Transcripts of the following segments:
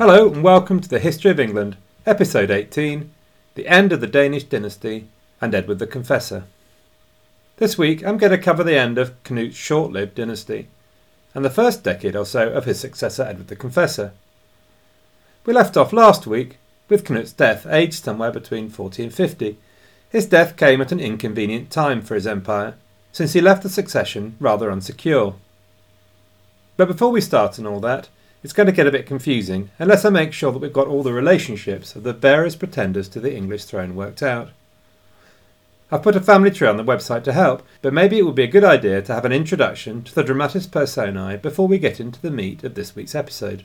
Hello and welcome to the History of England, episode 18 The End of the Danish Dynasty and Edward the Confessor. This week I'm going to cover the end of Canute's short lived dynasty and the first decade or so of his successor Edward the Confessor. We left off last week with Canute's death, aged somewhere between 40 and 50. His death came at an inconvenient time for his empire, since he left the succession rather unsecure. But before we start on all that, it's going to get a bit confusing unless I make sure that we've got all the relationships of the various pretenders to the English throne worked out. I've put a family tree on the website to help, but maybe it would be a good idea to have an introduction to the dramatis personae before we get into the meat of this week's episode.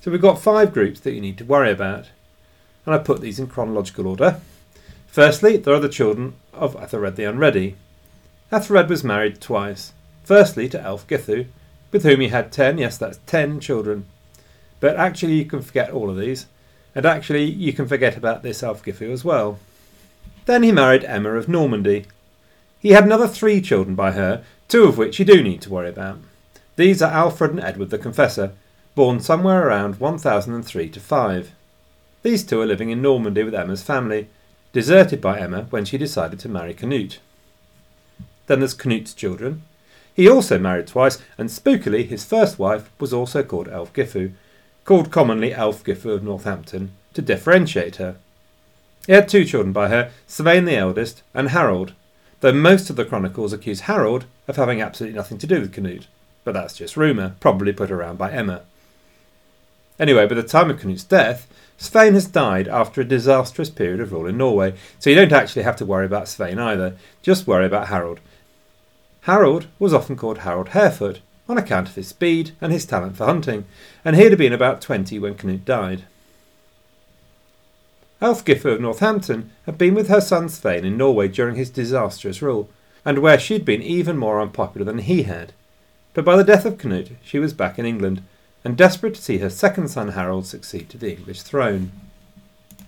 So we've got five groups that you need to worry about, and I put these in chronological order. Firstly, there are the children of Ethelred the Unready. Ethelred was married twice. Firstly to Ælfgifu, with whom he had ten, yes, that's ten children. But actually, you can forget all of these, and actually, you can forget about this Ælfgifu as well. Then he married Emma of Normandy. He had another three children by her, two of which you do need to worry about. These are Alfred and Edward the Confessor, born somewhere around 1003 to 5. These two are living in Normandy with Emma's family, deserted by Emma when she decided to marry Canute. Then there's Canute's children, he also married twice, and spookily, his first wife was also called Ælfgifu, called commonly Ælfgifu of Northampton, to differentiate her. He had two children by her, Svein the eldest and Harold, though most of the chronicles accuse Harold of having absolutely nothing to do with Canute, but that's just rumour, probably put around by Emma. Anyway, by the time of Canute's death, Svein has died after a disastrous period of rule in Norway, so you don't actually have to worry about Svein either, just worry about Harold, Harold was often called Harold Harefoot on account of his speed and his talent for hunting, and he had been about twenty when Canute died. Ælfgifu of Northampton had been with her son Svein in Norway during his disastrous rule, and where she'd been even more unpopular than he had. But by the death of Canute, she was back in England, and desperate to see her second son Harold succeed to the English throne.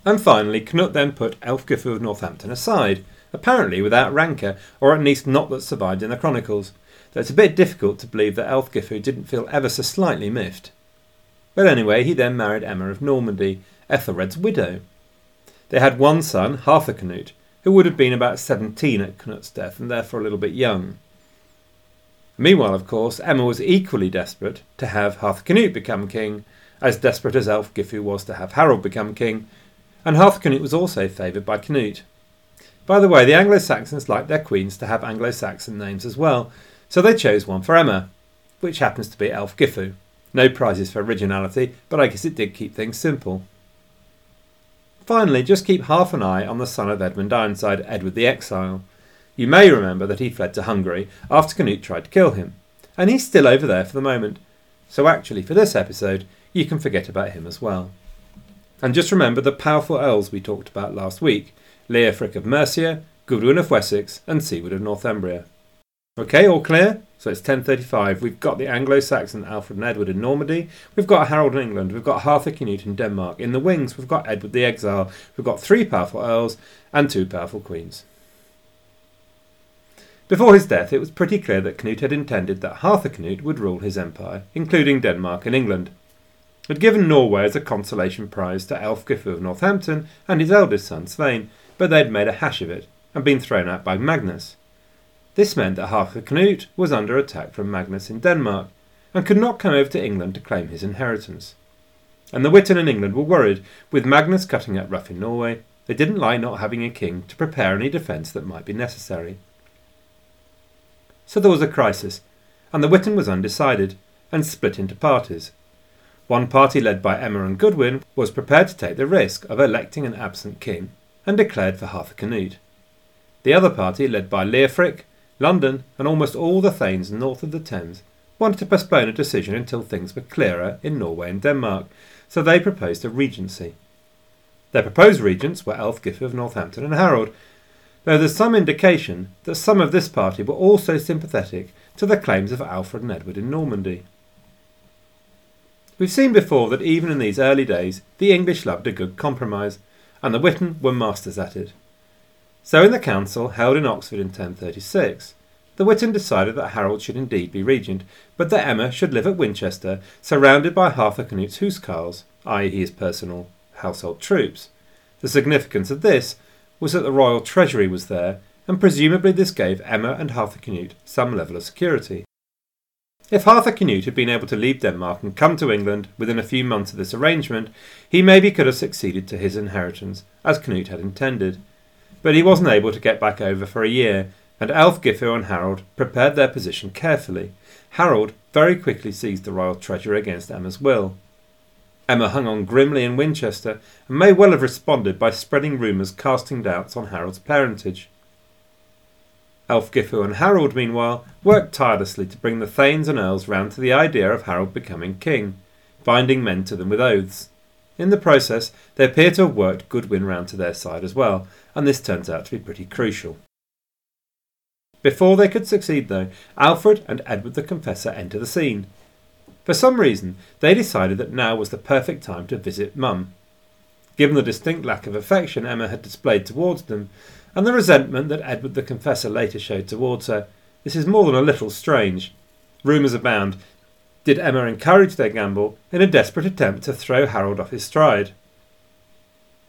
And finally, Canute then put Ælfgifu of Northampton aside, apparently without rancour, or at least not that survived in the chronicles, though it's a bit difficult to believe that Elfgifu didn't feel ever so slightly miffed. But anyway, he then married Emma of Normandy, Ethelred's widow. They had one son, Harthacnut, who would have been about seventeen at Canute's death and therefore a little bit young. Meanwhile, of course, Emma was equally desperate to have Harthacnut become king, as desperate as Ælfgifu was to have Harold become king, and Harthacnut was also favoured by Canute. By the way, the Anglo Saxons liked their queens to have Anglo Saxon names as well, so they chose one for Emma, which happens to be Ælfgifu. No prizes for originality, but I guess it did keep things simple. Finally, just keep half an eye on the son of Edmund Ironside, Edward the Exile. You may remember that he fled to Hungary after Canute tried to kill him, and he's still over there for the moment. So actually, for this episode, you can forget about him as well. And just remember the powerful earls we talked about last week, Leofric of Mercia, Godwin of Wessex, and Siward of Northumbria. Okay, all clear? So it's 1035. We've got the Anglo-Saxon Alfred and Edward in Normandy. We've got Harold in England. We've got Harthacnut in Denmark. In the wings, we've got Edward the Exile. We've got three powerful earls and two powerful queens. Before his death, it was pretty clear that Canute had intended that Harthacnut would rule his empire, including Denmark and England He had given Norway as a consolation prize to Ælfgifu of Northampton and his eldest son Svein, but they had made a hash of it and been thrown out by Magnus. This meant that Harthacnut was under attack from Magnus in Denmark and could not come over to England to claim his inheritance. And the Witan in England were worried, with Magnus cutting up rough in Norway, they didn't like not having a king to prepare any defence that might be necessary. So there was a crisis, and the Witan was undecided and split into parties. One party, led by Emma and Goodwin was prepared to take the risk of electing an absent king and declared for Harthacnut. The other party, led by Leofric, London, and almost all the thanes north of the Thames, wanted to postpone a decision until things were clearer in Norway and Denmark, so they proposed a regency. Their proposed regents were Ælfgifu of Northampton and Harold, though there's some indication that some of this party were also sympathetic to the claims of Alfred and Edward in Normandy. We've seen before that even in these early days, the English loved a good compromise, and the Witan were masters at it. So, in the council held in Oxford in 1036, the Witan decided that Harold should indeed be regent, but that Emma should live at Winchester, surrounded by Harthacnut's huscarls, i.e., his personal household troops. The significance of this was that the royal treasury was there, and presumably this gave Emma and Harthacnut some level of security. If Arthur Harthacnut had been able to leave Denmark and come to England within a few months of this arrangement, he maybe could have succeeded to his inheritance, as Canute had intended. But he wasn't able to get back over for a year, and Ælfgifu and Harold prepared their position carefully. Harold very quickly seized the royal treasure against Emma's will. Emma hung on grimly in Winchester and may well have responded by spreading rumours casting doubts on Harold's parentage. Ælfgifu and Harold, meanwhile, worked tirelessly to bring the Thanes and Earls round to the idea of Harold becoming king, binding men to them with oaths. In the process, they appear to have worked Goodwin round to their side as well, and this turns out to be pretty crucial. Before they could succeed, though, Alfred and Edward the Confessor enter the scene. For some reason, they decided that now was the perfect time to visit Mum. Given the distinct lack of affection Emma had displayed towards them, and the resentment that Edward the Confessor later showed towards her, this is more than a little strange. Rumours abound. Did Emma encourage their gamble in a desperate attempt to throw Harold off his stride?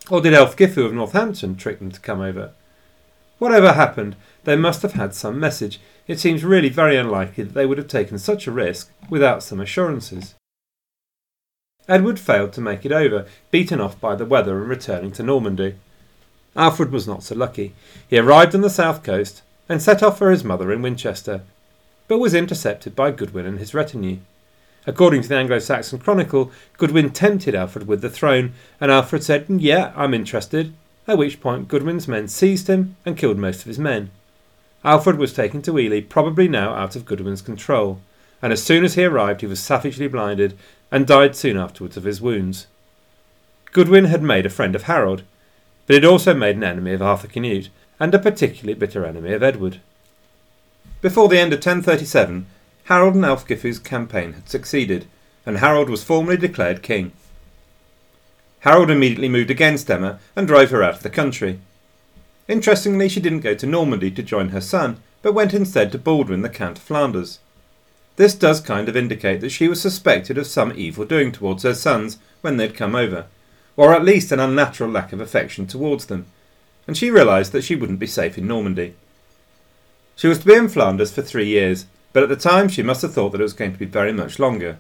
Or did Ælfgifu of Northampton trick them to come over? Whatever happened, they must have had some message. It seems really very unlikely that they would have taken such a risk without some assurances. Edward failed to make it over, beaten off by the weather and returning to Normandy. Alfred was not so lucky. He arrived on the south coast and set off for his mother in Winchester, but was intercepted by Goodwin and his retinue. According to the Anglo Saxon Chronicle, Goodwin tempted Alfred with the throne, and Alfred said, Yeah, I'm interested, at which point Goodwin's men seized him and killed most of his men. Alfred was taken to Ely, probably now out of Goodwin's control, and as soon as he arrived he was savagely blinded and died soon afterwards of his wounds. Goodwin had made a friend of Harold, but had also made an enemy of Harthacnut, and a particularly bitter enemy of Edward. Before the end of 1037, Harold and Ælfgifu's campaign had succeeded, and Harold was formally declared king. Harold immediately moved against Emma and drove her out of the country. Interestingly, she didn't go to Normandy to join her son, but went instead to Baldwin, the Count of Flanders. This does kind of indicate that she was suspected of some evil doing towards her sons when they'd come over, or at least an unnatural lack of affection towards them, and she realised that she wouldn't be safe in Normandy. She was to be in Flanders for three years, but at the time she must have thought that it was going to be very much longer.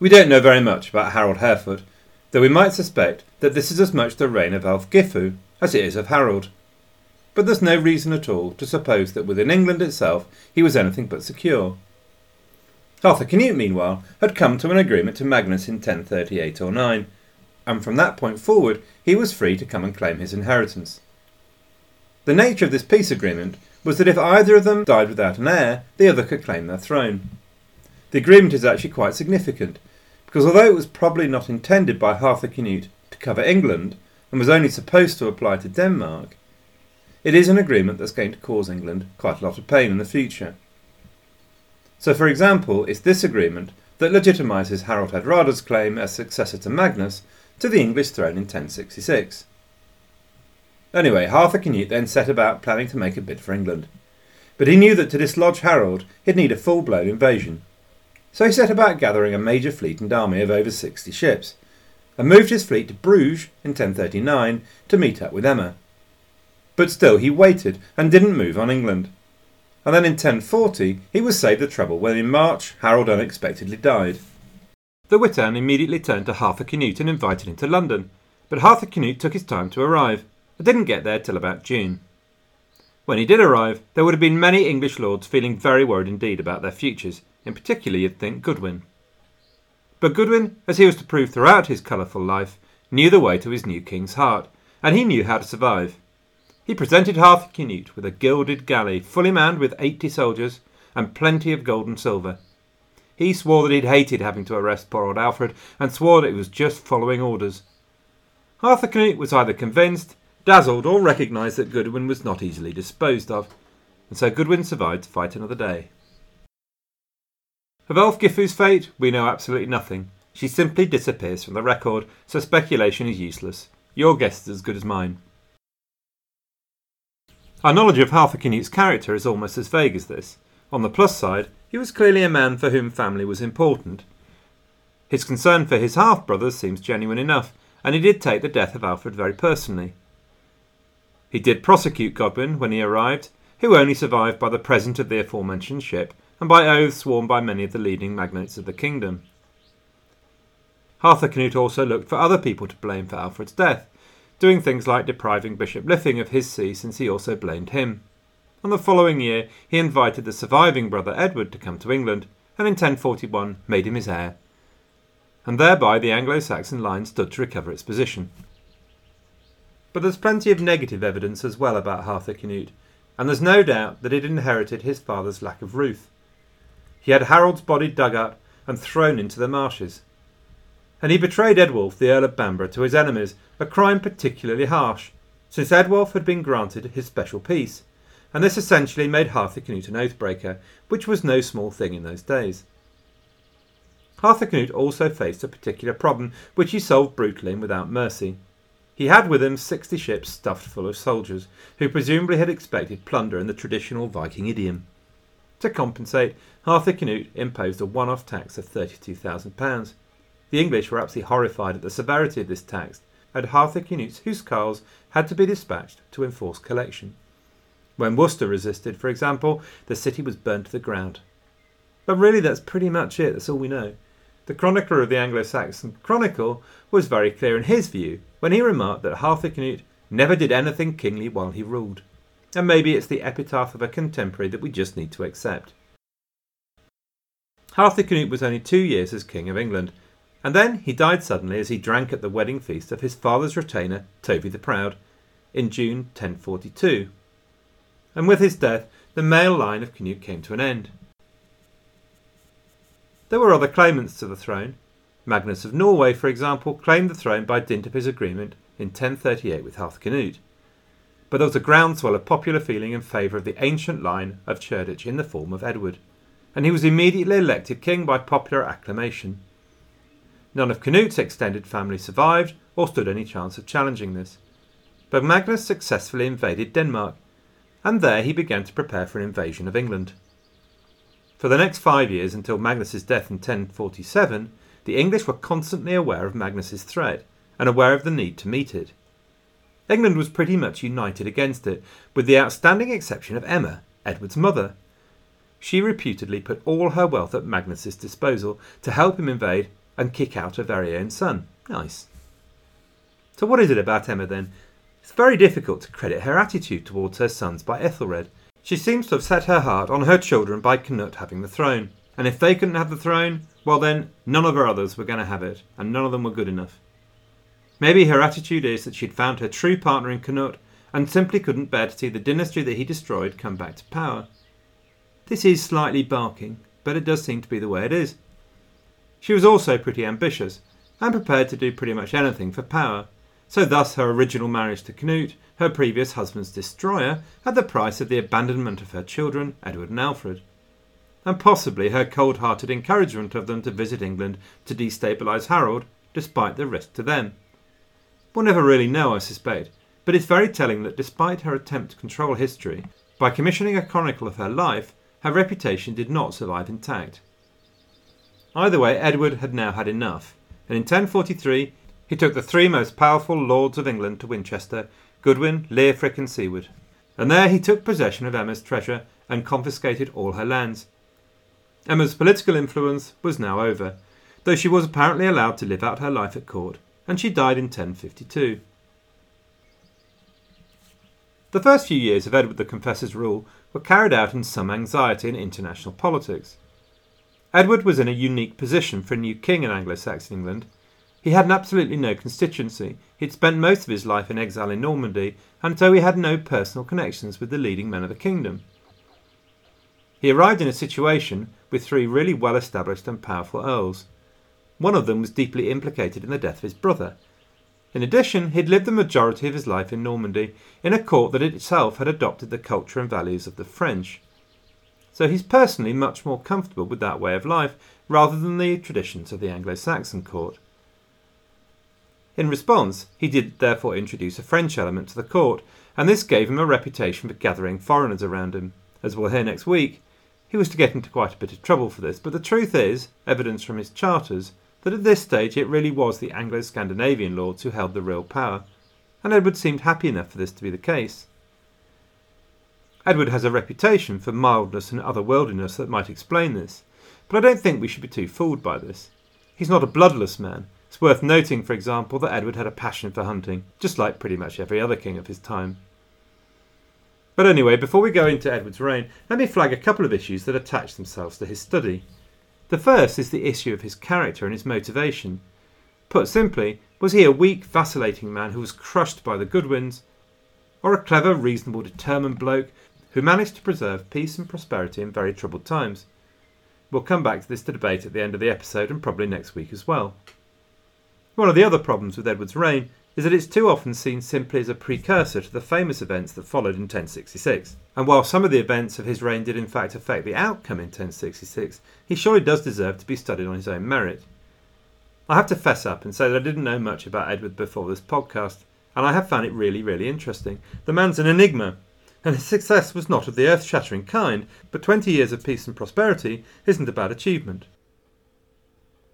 We don't know very much about Harold Harefoot, though we might suspect that this is as much the reign of Ælfgifu as it is of Harold. But there's no reason at all to suppose that within England itself he was anything but secure. Harthacnut, meanwhile, had come to an agreement to Magnus in 1038 or 9, and from that point forward he was free to come and claim his inheritance. The nature of this peace agreement was that if either of them died without an heir, the other could claim their throne. The agreement is actually quite significant, because although it was probably not intended by Harthacnut to cover England, and was only supposed to apply to Denmark, it is an agreement that's going to cause England quite a lot of pain in the future. So, for example, it's this agreement that legitimises Harald Hardrada's claim as successor to Magnus to the English throne in 1066. Anyway, Harthacnut then set about planning to make a bid for England. But he knew that to dislodge Harold, he'd need a full blown invasion. So he set about gathering a major fleet and army of over 60 ships, and moved his fleet to Bruges in 1039 to meet up with Emma. But still, he waited and didn't move on England and then in 1040 he was saved the trouble when in March Harold unexpectedly died. The Witan immediately turned to Harthacnut and invited him to London, but Harthacnut took his time to arrive and didn't get there till about June. When he did arrive, there would have been many English lords feeling very worried indeed about their futures, in particular you'd think Goodwin. But Goodwin, as he was to prove throughout his colourful life, knew the way to his new king's heart, and he knew how to survive. He presented Harthacnut with a gilded galley, fully manned with eighty soldiers, and plenty of gold and silver. He swore that he'd hated having to arrest poor old Alfred, and swore that he was just following orders. Arthur Harthacnut was either convinced, dazzled, or recognised that Goodwin was not easily disposed of, and so Goodwin survived to fight another day. Of Ælfgifu's fate, we know absolutely nothing. She simply disappears from the record, so speculation is useless. Your guess is as good as mine. Our knowledge of Harthacnut's character is almost as vague as this. On the plus side, he was clearly a man for whom family was important. His concern for his half brothers seems genuine enough, and he did take the death of Alfred very personally. He did prosecute Godwin when he arrived, who only survived by the present of the aforementioned ship and by oaths sworn by many of the leading magnates of the kingdom. Harthacnut also looked for other people to blame for Alfred's death, doing things like depriving Bishop Lyfing of his see since he also blamed him. On the following year, he invited the surviving brother Edward to come to England, and in 1041 made him his heir. And thereby the Anglo Saxon line stood to recover its position. But there's plenty of negative evidence as well about Harthacnut, and there's no doubt that he'd inherited his father's lack of ruth. He had Harold's body dug up and thrown into the marshes. And he betrayed Edwulf, the Earl of Bamborough, to his enemies, a crime particularly harsh, since Edwulf had been granted his special peace, and this essentially made Harthacnut an oathbreaker, which was no small thing in those days. Harthacnut also faced a particular problem, which he solved brutally and without mercy. He had with him sixty ships stuffed full of soldiers, who presumably had expected plunder in the traditional Viking idiom. To compensate, Harthacnut imposed a one-off tax of £32,000. The English were absolutely horrified at the severity of this tax, and Harthacnut's housecarls had to be dispatched to enforce collection. When Worcester resisted, for example, the city was burnt to the ground. But really, that's pretty much it, that's all we know. The chronicler of the Anglo Saxon Chronicle was very clear in his view when he remarked that Harthacnut never did anything kingly while he ruled. And maybe it's the epitaph of a contemporary that we just need to accept. Harthacnut was only two years as King of England, and then he died suddenly as he drank at the wedding feast of his father's retainer, Tovi the Proud, in June 1042. And with his death, the male line of Canute came to an end. There were other claimants to the throne. Magnus of Norway, for example, claimed the throne by dint of his agreement in 1038 with Harthacnut. But there was a groundswell of popular feeling in favour of the ancient line of Cerdic in the form of Edward, and he was immediately elected king by popular acclamation. None of Canute's extended family survived or stood any chance of challenging this. But Magnus successfully invaded Denmark, and there he began to prepare for an invasion of England. For the next five years, until Magnus's death in 1047, the English were constantly aware of Magnus's threat and aware of the need to meet it. England was pretty much united against it, with the outstanding exception of Emma, Edward's mother. She reputedly put all her wealth at Magnus's disposal to help him invade and kick out her very own son. Nice. So, what is it about Emma then? It's very difficult to credit her attitude towards her sons by Ethelred, she seems to have set her heart on her children by Canute having the throne. And if they couldn't have the throne, well then, none of her others were going to have it, and none of them were good enough. Maybe her attitude is that she'd found her true partner in Canute and simply couldn't bear to see the dynasty that he destroyed come back to power. This is slightly barking, but it does seem to be the way it is. She was also pretty ambitious, and prepared to do pretty much anything for power, so thus her original marriage to Canute her previous husband's destroyer, at the price of the abandonment of her children, Edward and Alfred. And possibly her cold hearted encouragement of them to visit England to destabilise Harold, despite the risk to them. We'll never really know, I suspect, but it's very telling that despite her attempt to control history, by commissioning a chronicle of her life, her reputation did not survive intact. Either way, Edward had now had enough, and in 1043 he took the three most powerful lords of England to Winchester Goodwin, Leofric, and Siward. And there he took possession of Emma's treasure and confiscated all her lands. Emma's political influence was now over, though she was apparently allowed to live out her life at court, and she died in 1052. The first few years of Edward the Confessor's rule were carried out in some anxiety in international politics. Edward was in a unique position for a new king in Anglo Saxon England, he had absolutely no constituency. He'd spent most of his life in exile in Normandy, and so he had no personal connections with the leading men of the kingdom. He arrived in a situation with three really well established and powerful earls. One of them was deeply implicated in the death of his brother. In addition, he'd lived the majority of his life in Normandy, in a court that itself had adopted the culture and values of the French. So he's personally much more comfortable with that way of life rather than the traditions of the Anglo Saxon court. In response, he did therefore introduce a French element to the court, and this gave him a reputation for gathering foreigners around him. As we'll hear next week, he was to get into quite a bit of trouble for this, but the truth is, evidence from his charters, that at this stage it really was the Anglo Scandinavian lords who held the real power, and Edward seemed happy enough for this to be the case. Edward has a reputation for mildness and otherworldliness that might explain this, but I don't think we should be too fooled by this. He's not a bloodless man. It's worth noting, for example, that Edward had a passion for hunting, just like pretty much every other king of his time. But anyway, before we go into Edward's reign, let me flag a couple of issues that attach themselves to his study. The first is the issue of his character and his motivation. Put simply, was he a weak, vacillating man who was crushed by the Goodwins, or a clever, reasonable, determined bloke who managed to preserve peace and prosperity in very troubled times? We'll come back to this to debate at the end of the episode and probably next week as well. One of the other problems with Edward's reign is that it's too often seen simply as a precursor to the famous events that followed in 1066. And while some of the events of his reign did in fact affect the outcome in 1066, he surely does deserve to be studied on his own merit. I have to fess up and say that I didn't know much about Edward before this podcast, and I have found it really, really interesting. The man's an enigma, and his success was not of the earth shattering kind, but 20 years of peace and prosperity isn't a bad achievement.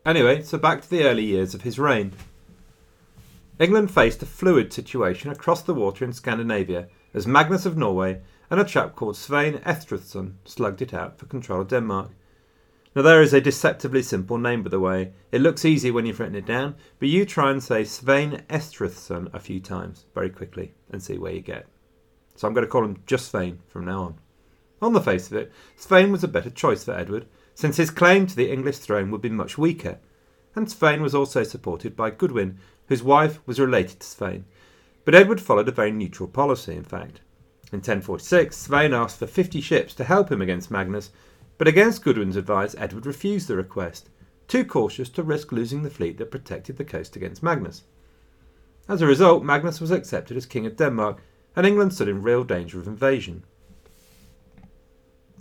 Anyway, so back to the early years of his reign. England faced a fluid situation across the water in Scandinavia as Magnus of Norway and a chap called Svein Estrithson slugged it out for control of Denmark. Now, there is a deceptively simple name, by the way. It looks easy when you've written it down, but you try and say Svein Estrithson a few times very quickly and see where you get. So I'm going to call him just Svein from now on. On the face of it, Svein was a better choice for Edward, since his claim to the English throne would be much weaker, and Svein was also supported by Goodwin, whose wife was related to Svein. But Edward followed a very neutral policy, in fact. In 1046, Svein asked for 50 ships to help him against Magnus, but against Goodwin's advice, Edward refused the request, too cautious to risk losing the fleet that protected the coast against Magnus. As a result, Magnus was accepted as King of Denmark and England stood in real danger of invasion.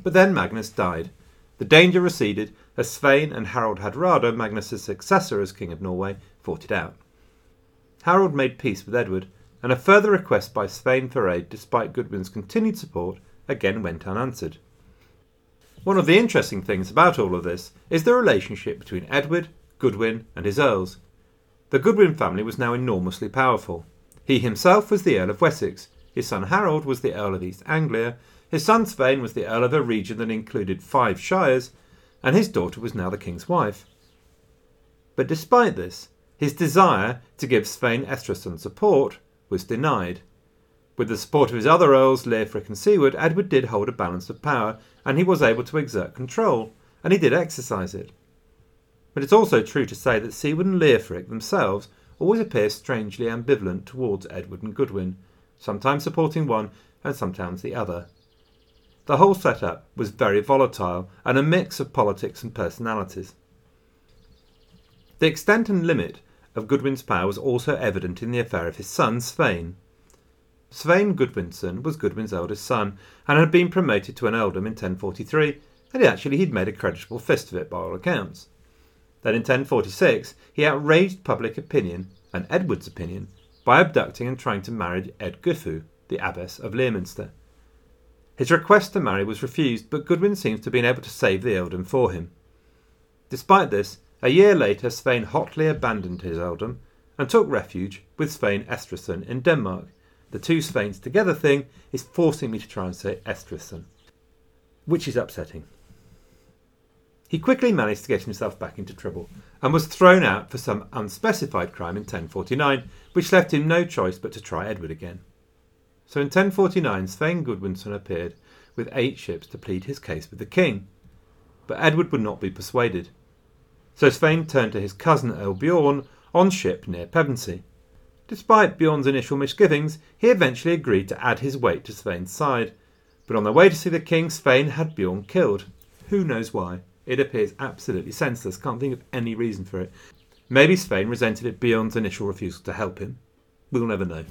But then Magnus died. The danger receded as Svein and Harald Hardrada, Magnus's successor as King of Norway, fought it out. Harold made peace with Edward, and a further request by Svein for aid, despite Goodwin's continued support, again went unanswered. One of the interesting things about all of this is the relationship between Edward, Goodwin, and his earls. The Goodwin family was now enormously powerful. He himself was the Earl of Wessex, his son Harold was the Earl of East Anglia, his son Svein was the Earl of a region that included five shires, and his daughter was now the king's wife. But despite this, his desire to give Svein Estrithson support was denied. With the support of his other earls, Leofric and Siward, Edward did hold a balance of power, and he was able to exert control, and he did exercise it. But it's also true to say that Siward and Leofric themselves always appear strangely ambivalent towards Edward and Goodwin, sometimes supporting one and sometimes the other. The whole setup was very volatile and a mix of politics and personalities. The extent and limit of Goodwin's power was also evident in the affair of his son, Svein. Svein Goodwinson was Goodwin's eldest son and had been promoted to an earldom in 1043, and actually he'd made a creditable fist of it by all accounts. Then in 1046 he outraged public opinion, and Edward's opinion, by abducting and trying to marry Eadgifu, the abbess of Leominster. His request to marry was refused, but Goodwin seems to have been able to save the earldom for him. Despite this, a year later Svein hotly abandoned his earldom and took refuge with Svein Estrithson in Denmark. The two Sveins together thing is forcing me to try and say Estrithson, which is upsetting. He quickly managed to get himself back into trouble and was thrown out for some unspecified crime in 1049, which left him no choice but to try Edward again. So in 1049, Svein Godwinson appeared with eight ships to plead his case with the king. But Edward would not be persuaded. So Svein turned to his cousin Earl Bjorn on ship near Pevensey. Despite Bjorn's initial misgivings, he eventually agreed to add his weight to Svein's side. But on their way to see the king, Svein had Bjorn killed. Who knows why? It appears absolutely senseless. Can't think of any reason for it. Maybe Svein resented it Bjorn's initial refusal to help him. We'll never know.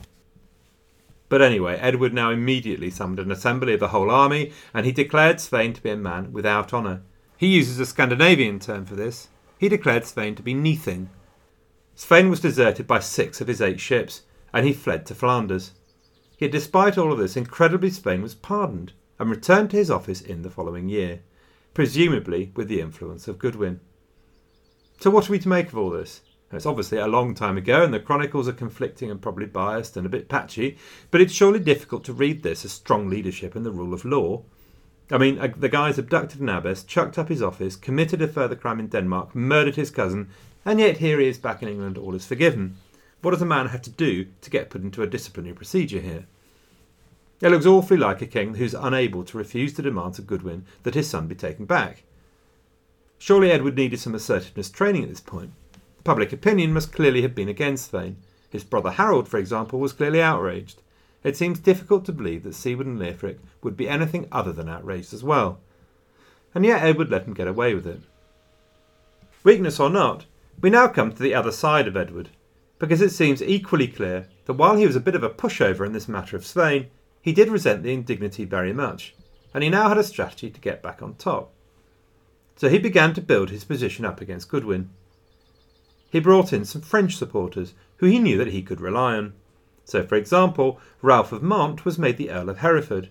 But anyway, Edward now immediately summoned an assembly of the whole army, and he declared Svein to be a man without honour. He uses a Scandinavian term for this. He declared Svein to be Nithing. Sweyn was deserted by six of his eight ships, and he fled to Flanders. Yet despite all of this, incredibly Sweyn was pardoned and returned to his office in the following year, presumably with the influence of Goodwin. So what are we to make of all this? It's obviously a long time ago, and the chronicles are conflicting and probably biased and a bit patchy, but it's surely difficult to read this as strong leadership and the rule of law. I mean, the guy's abducted an abbess, chucked up his office, committed a further crime in Denmark, murdered his cousin, and yet here he is back in England, all is forgiven. What does a man have to do to get put into a disciplinary procedure here? It looks awfully like a king who's unable to refuse the demands of Goodwin that his son be taken back. Surely Edward needed some assertiveness training at this point. Public opinion must clearly have been against Sweyn. His brother Harold, for example, was clearly outraged. It seems difficult to believe that Siward and Leofric would be anything other than outraged as well. And yet Edward let him get away with it. Weakness or not, we now come to the other side of Edward, because it seems equally clear that while he was a bit of a pushover in this matter of Sweyn, he did resent the indignity very much, and he now had a strategy to get back on top. So he began to build his position up against Goodwin. He brought in some French supporters who he knew that he could rely on. So, for example, Ralph of Mantes was made the Earl of Hereford,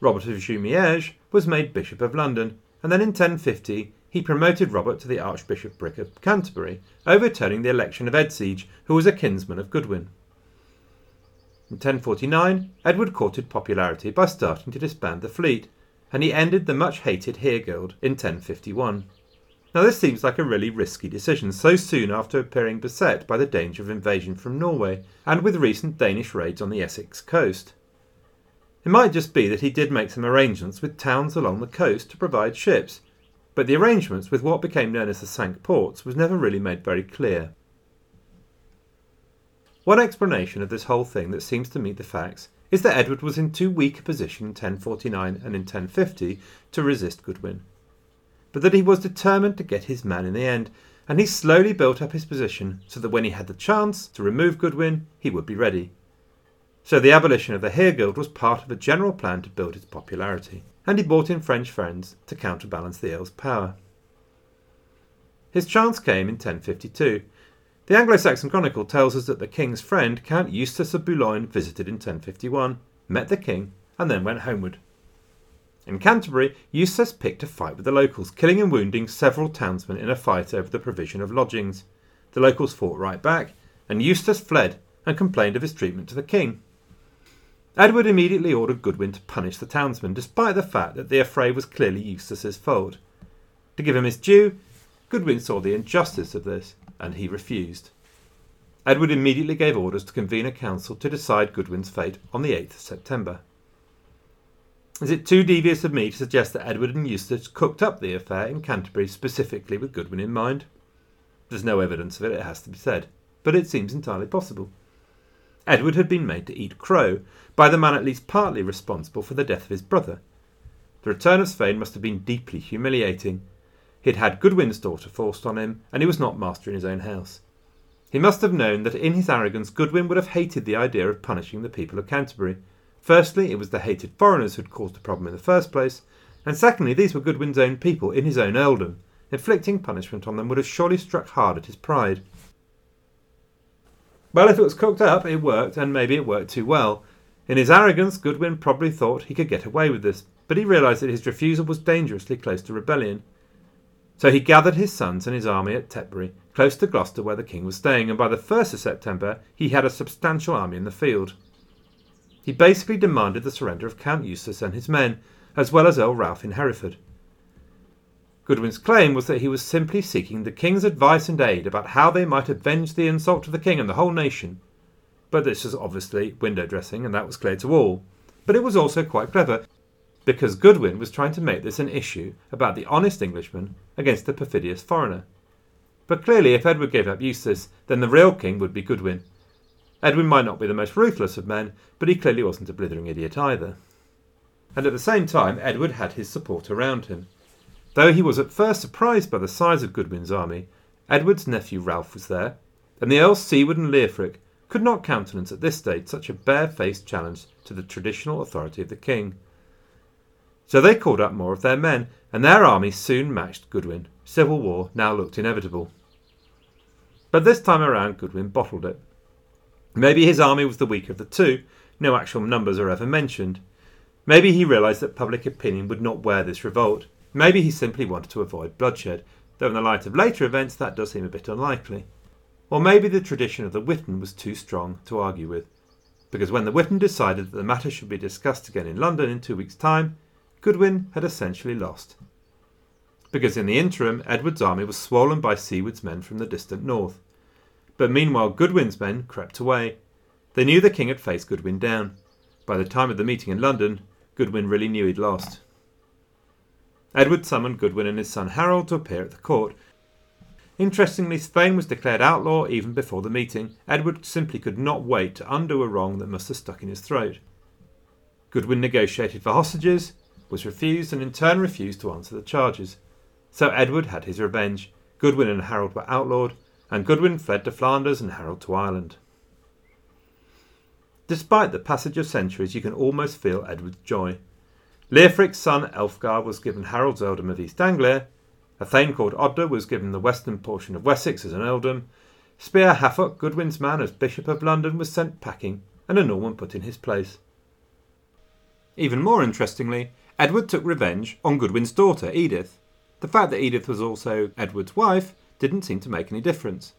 Robert of Jumièges was made Bishop of London, and then in 1050 he promoted Robert to the Archbishopric of Canterbury, overturning the election of Edsege, who was a kinsman of Goodwin. In 1049, Edward courted popularity by starting to disband the fleet, and he ended the much hated Heregeld in 1051. Now, this seems like a really risky decision so soon after appearing beset by the danger of invasion from Norway and with recent Danish raids on the Essex coast. It might just be that he did make some arrangements with towns along the coast to provide ships, but the arrangements with what became known as the Cinque Ports was never really made very clear. One explanation of this whole thing that seems to meet the facts is that Edward was in too weak a position in 1049 and in 1050 to resist Goodwin but that he was determined to get his man in the end, and he slowly built up his position so that when he had the chance to remove Goodwin, he would be ready. So the abolition of the Heregeld was part of a general plan to build its popularity, and he brought in French friends to counterbalance the Earl's power. His chance came in 1052. The Anglo Saxon Chronicle tells us that the king's friend, Count Eustace of Boulogne, visited in 1051, met the king, and then went homeward. In Canterbury, Eustace picked a fight with the locals, killing and wounding several townsmen in a fight over the provision of lodgings. The locals fought right back, and Eustace fled and complained of his treatment to the king. Edward immediately ordered Goodwin to punish the townsmen, despite the fact that the affray was clearly Eustace's fault. To give him his due, Goodwin saw the injustice of this, and he refused. Edward immediately gave orders to convene a council to decide Goodwin's fate on the 8th of September. Is it too devious of me to suggest that Edward and Eustace cooked up the affair in Canterbury specifically with Goodwin in mind? There's no evidence of it, it has to be said, but it seems entirely possible. Edward had been made to eat crow by the man at least partly responsible for the death of his brother. The return of Sweyn must have been deeply humiliating. He had had Goodwin's daughter forced on him, and he was not master in his own house. He must have known that in his arrogance Goodwin would have hated the idea of punishing the people of Canterbury, Firstly, it was the hated foreigners who'd caused the problem in the first place, and secondly, these were Goodwin's own people in his own earldom. Inflicting punishment on them would have surely struck hard at his pride. Well, if it was cooked up, it worked, and maybe it worked too well. In his arrogance, Goodwin probably thought he could get away with this, but he realised that his refusal was dangerously close to rebellion. So he gathered his sons and his army at Tetbury, close to Gloucester where the king was staying, and by the 1st of September he had a substantial army in the field. He basically demanded the surrender of Count Eustace and his men, as well as Earl Ralph in Hereford. Goodwin's claim was that he was simply seeking the king's advice and aid about how they might avenge the insult to the king and the whole nation. But this was obviously window dressing, and that was clear to all. But it was also quite clever, because Goodwin was trying to make this an issue about the honest Englishman against the perfidious foreigner. But clearly, if Edward gave up Eustace, then the real king would be Goodwin, Edwin might not be the most ruthless of men, but he clearly wasn't a blithering idiot either. And at the same time, Edward had his support around him. Though he was at first surprised by the size of Goodwin's army, Edward's nephew Ralph was there, and the Earls Siward and Leofric could not countenance at this stage such a barefaced challenge to the traditional authority of the king. So they called up more of their men, and their army soon matched Goodwin. Civil war now looked inevitable. But this time around, Goodwin bottled it. Maybe his army was the weaker of the two, no actual numbers are ever mentioned. Maybe he realised that public opinion would not wear this revolt. Maybe he simply wanted to avoid bloodshed, though in the light of later events that does seem a bit unlikely. Or maybe the tradition of the Witan was too strong to argue with, because when the Witan decided that the matter should be discussed again in London in two weeks' time, Goodwin had essentially lost. Because in the interim, Edward's army was swollen by Siward's men from the distant north. But meanwhile, Goodwin's men crept away. They knew the king had faced Goodwin down. By the time of the meeting in London, Goodwin really knew he'd lost. Edward summoned Goodwin and his son Harold to appear at the court. Interestingly, Sweyn was declared outlaw even before the meeting. Edward simply could not wait to undo a wrong that must have stuck in his throat. Goodwin negotiated for hostages, was refused, and in turn refused to answer the charges. So Edward had his revenge. Goodwin and Harold were outlawed, and Goodwin fled to Flanders and Harold to Ireland. Despite the passage of centuries, you can almost feel Edward's joy. Leofric's son Elfgar was given Harold's earldom of East Anglia. A thane called Odda was given the western portion of Wessex as an earldom. Spearhafoc, Goodwin's man, as Bishop of London, was sent packing, and a Norman put in his place. Even more interestingly, Edward took revenge on Goodwin's daughter, Edith. The fact that Edith was also Edward's wife didn't seem to make any difference.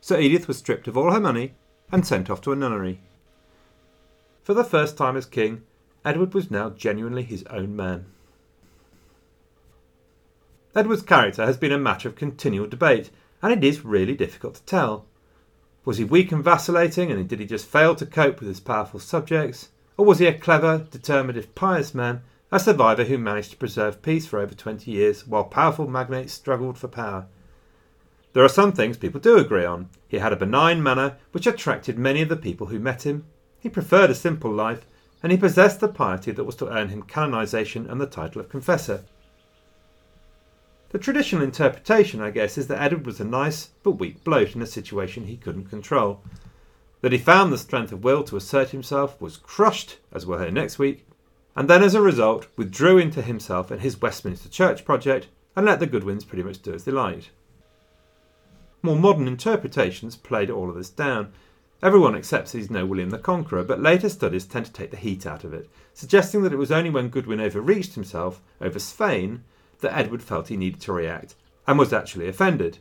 So Edith was stripped of all her money and sent off to a nunnery. For the first time as king, Edward was now genuinely his own man. Edward's character has been a matter of continual debate, and it is really difficult to tell. Was he weak and vacillating, and did he just fail to cope with his powerful subjects? Or was he a clever, determined, if pious man, a survivor who managed to preserve peace for over 20 years while powerful magnates struggled for power? There are some things people do agree on. He had a benign manner which attracted many of the people who met him. He preferred a simple life, and he possessed the piety that was to earn him canonization and the title of confessor. The traditional interpretation, I guess, is that Edward was a nice but weak bloke in a situation he couldn't control. That he found the strength of will to assert himself, was crushed, as we'll hear next week, and then as a result withdrew into himself and his Westminster Church project and let the Goodwins pretty much do as they liked. More modern interpretations played all of this down, Everyone accepts he's no William the Conqueror, but later studies tend to take the heat out of it, suggesting that it was only when Goodwin overreached himself over Sweyn that Edward felt he needed to react, and was actually offended.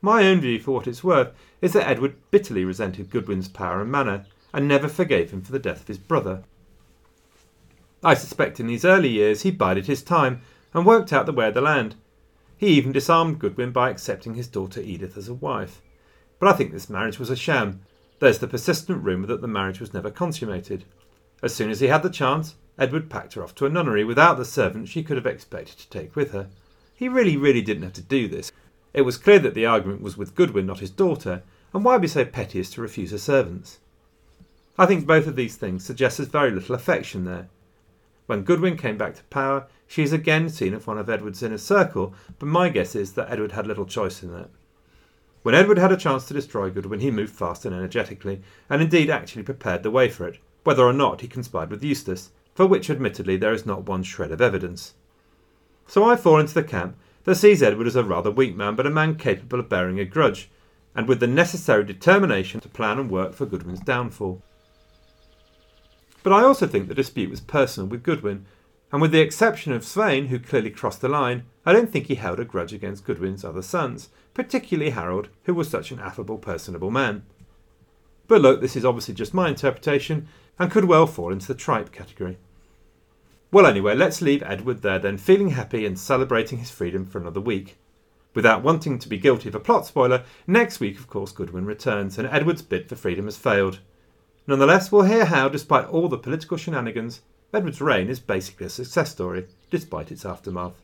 My own view, for what it's worth, is that Edward bitterly resented Goodwin's power and manner, and never forgave him for the death of his brother. I suspect in these early years he bided his time and worked out the way of the land. He even disarmed Goodwin by accepting his daughter Edith as a wife. But I think this marriage was a sham. There's the persistent rumour that the marriage was never consummated. As soon as he had the chance, Edward packed her off to a nunnery without the servant she could have expected to take with her. He really, really didn't have to do this. It was clear that the argument was with Goodwin, not his daughter, and why be so petty as to refuse her servants? I think both of these things suggest there's very little affection there. When Goodwin came back to power, she is again seen as one of Edward's inner circle, but my guess is that Edward had little choice in that. When Edward had a chance to destroy Goodwin, he moved fast and energetically, and indeed actually prepared the way for it, whether or not he conspired with Eustace, for which admittedly there is not one shred of evidence. So I fall into the camp that sees Edward as a rather weak man, but a man capable of bearing a grudge, and with the necessary determination to plan and work for Goodwin's downfall. But I also think the dispute was personal with Goodwin, and with the exception of Sweyn, who clearly crossed the line, I don't think he held a grudge against Goodwin's other sons, particularly Harold, who was such an affable, personable man. But look, this is obviously just my interpretation and could well fall into the tripe category. Well, anyway, let's leave Edward there then, feeling happy and celebrating his freedom for another week. Without wanting to be guilty of a plot spoiler, next week, of course, Goodwin returns, and Edward's bid for freedom has failed. Nonetheless, we'll hear how, despite all the political shenanigans, Edward's reign is basically a success story, despite its aftermath.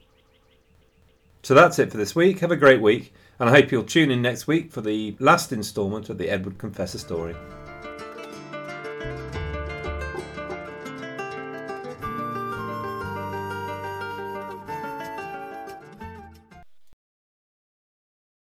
So that's it for this week. Have a great week, and I hope you'll tune in next week for the last instalment of the Edward Confessor story.